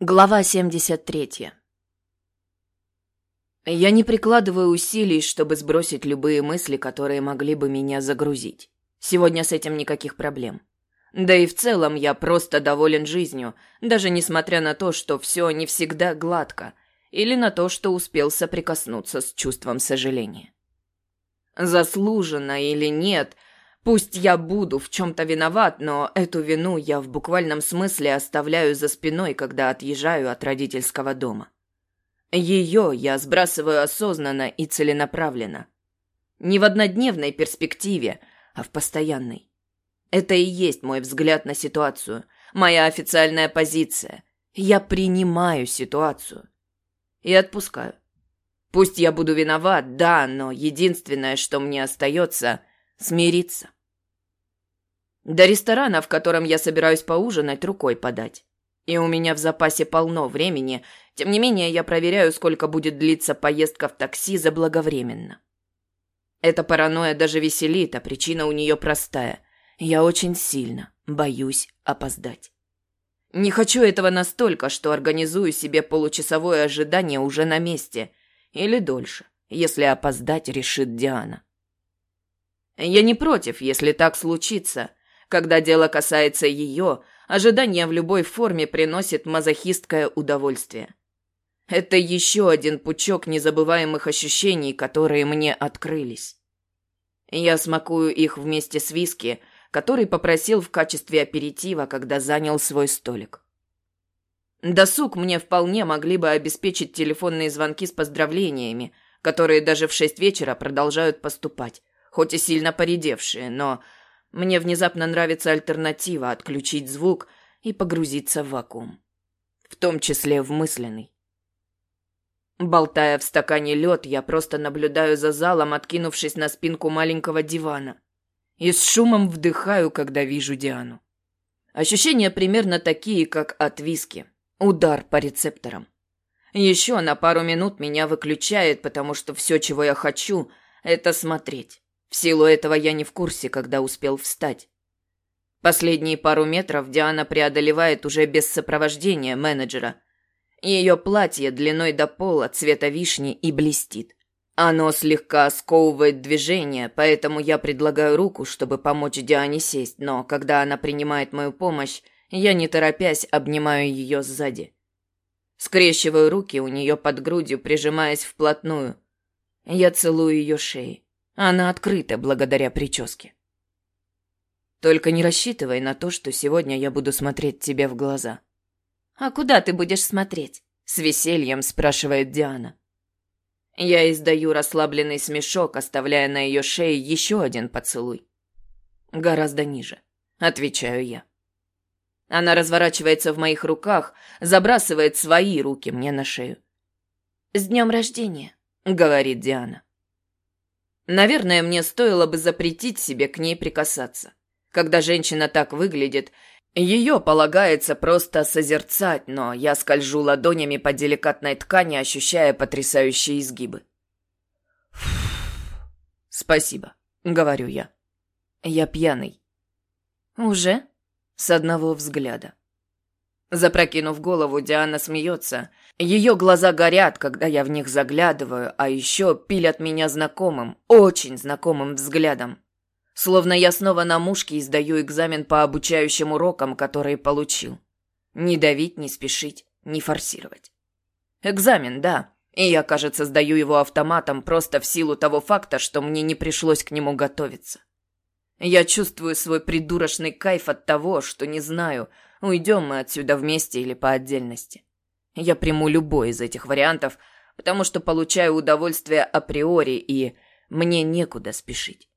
Глава 73. Я не прикладываю усилий, чтобы сбросить любые мысли, которые могли бы меня загрузить. Сегодня с этим никаких проблем. Да и в целом я просто доволен жизнью, даже несмотря на то, что все не всегда гладко, или на то, что успел соприкоснуться с чувством сожаления. Заслуженно или нет – Пусть я буду в чем-то виноват, но эту вину я в буквальном смысле оставляю за спиной, когда отъезжаю от родительского дома. Ее я сбрасываю осознанно и целенаправленно. Не в однодневной перспективе, а в постоянной. Это и есть мой взгляд на ситуацию, моя официальная позиция. Я принимаю ситуацию. И отпускаю. Пусть я буду виноват, да, но единственное, что мне остается – смириться. До ресторана, в котором я собираюсь поужинать, рукой подать. И у меня в запасе полно времени, тем не менее я проверяю, сколько будет длиться поездка в такси заблаговременно. Эта паранойя даже веселит, а причина у нее простая. Я очень сильно боюсь опоздать. Не хочу этого настолько, что организую себе получасовое ожидание уже на месте. Или дольше, если опоздать решит Диана. Я не против, если так случится, когда дело касается ее, ожидание в любой форме приносит мазохисткое удовольствие. Это еще один пучок незабываемых ощущений, которые мне открылись. Я смакую их вместе с виски, который попросил в качестве аперитива, когда занял свой столик. Досуг мне вполне могли бы обеспечить телефонные звонки с поздравлениями, которые даже в шесть вечера продолжают поступать, хоть и сильно поредевшие, но мне внезапно нравится альтернатива отключить звук и погрузиться в вакуум. В том числе в мысленный. Болтая в стакане лед, я просто наблюдаю за залом, откинувшись на спинку маленького дивана. И с шумом вдыхаю, когда вижу Диану. Ощущения примерно такие, как от виски. Удар по рецепторам. Еще на пару минут меня выключает, потому что все, чего я хочу, это смотреть. Силу этого я не в курсе, когда успел встать. Последние пару метров Диана преодолевает уже без сопровождения менеджера. Ее платье длиной до пола, цвета вишни и блестит. Оно слегка сковывает движение, поэтому я предлагаю руку, чтобы помочь Диане сесть, но когда она принимает мою помощь, я не торопясь обнимаю ее сзади. Скрещиваю руки у нее под грудью, прижимаясь вплотную. Я целую ее шею. Она открыта благодаря прическе. Только не рассчитывай на то, что сегодня я буду смотреть тебе в глаза. А куда ты будешь смотреть? С весельем спрашивает Диана. Я издаю расслабленный смешок, оставляя на ее шее еще один поцелуй. Гораздо ниже, отвечаю я. Она разворачивается в моих руках, забрасывает свои руки мне на шею. «С днем рождения», — говорит Диана. Наверное, мне стоило бы запретить себе к ней прикасаться. Когда женщина так выглядит, ее полагается просто созерцать, но я скольжу ладонями по деликатной ткани, ощущая потрясающие изгибы. «Спасибо», — говорю я. «Я пьяный». «Уже?» С одного взгляда. Запрокинув голову, Диана смеется. Ее глаза горят, когда я в них заглядываю, а еще пилят меня знакомым, очень знакомым взглядом. Словно я снова на мушке издаю экзамен по обучающим урокам, которые получил. Не давить, не спешить, не форсировать. Экзамен, да, и я, кажется, сдаю его автоматом просто в силу того факта, что мне не пришлось к нему готовиться. Я чувствую свой придурочный кайф от того, что не знаю, Уйдем мы отсюда вместе или по отдельности. Я приму любой из этих вариантов, потому что получаю удовольствие априори, и мне некуда спешить.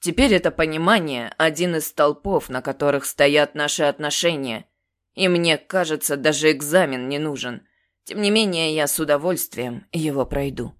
Теперь это понимание – один из столпов, на которых стоят наши отношения, и мне кажется, даже экзамен не нужен. Тем не менее, я с удовольствием его пройду.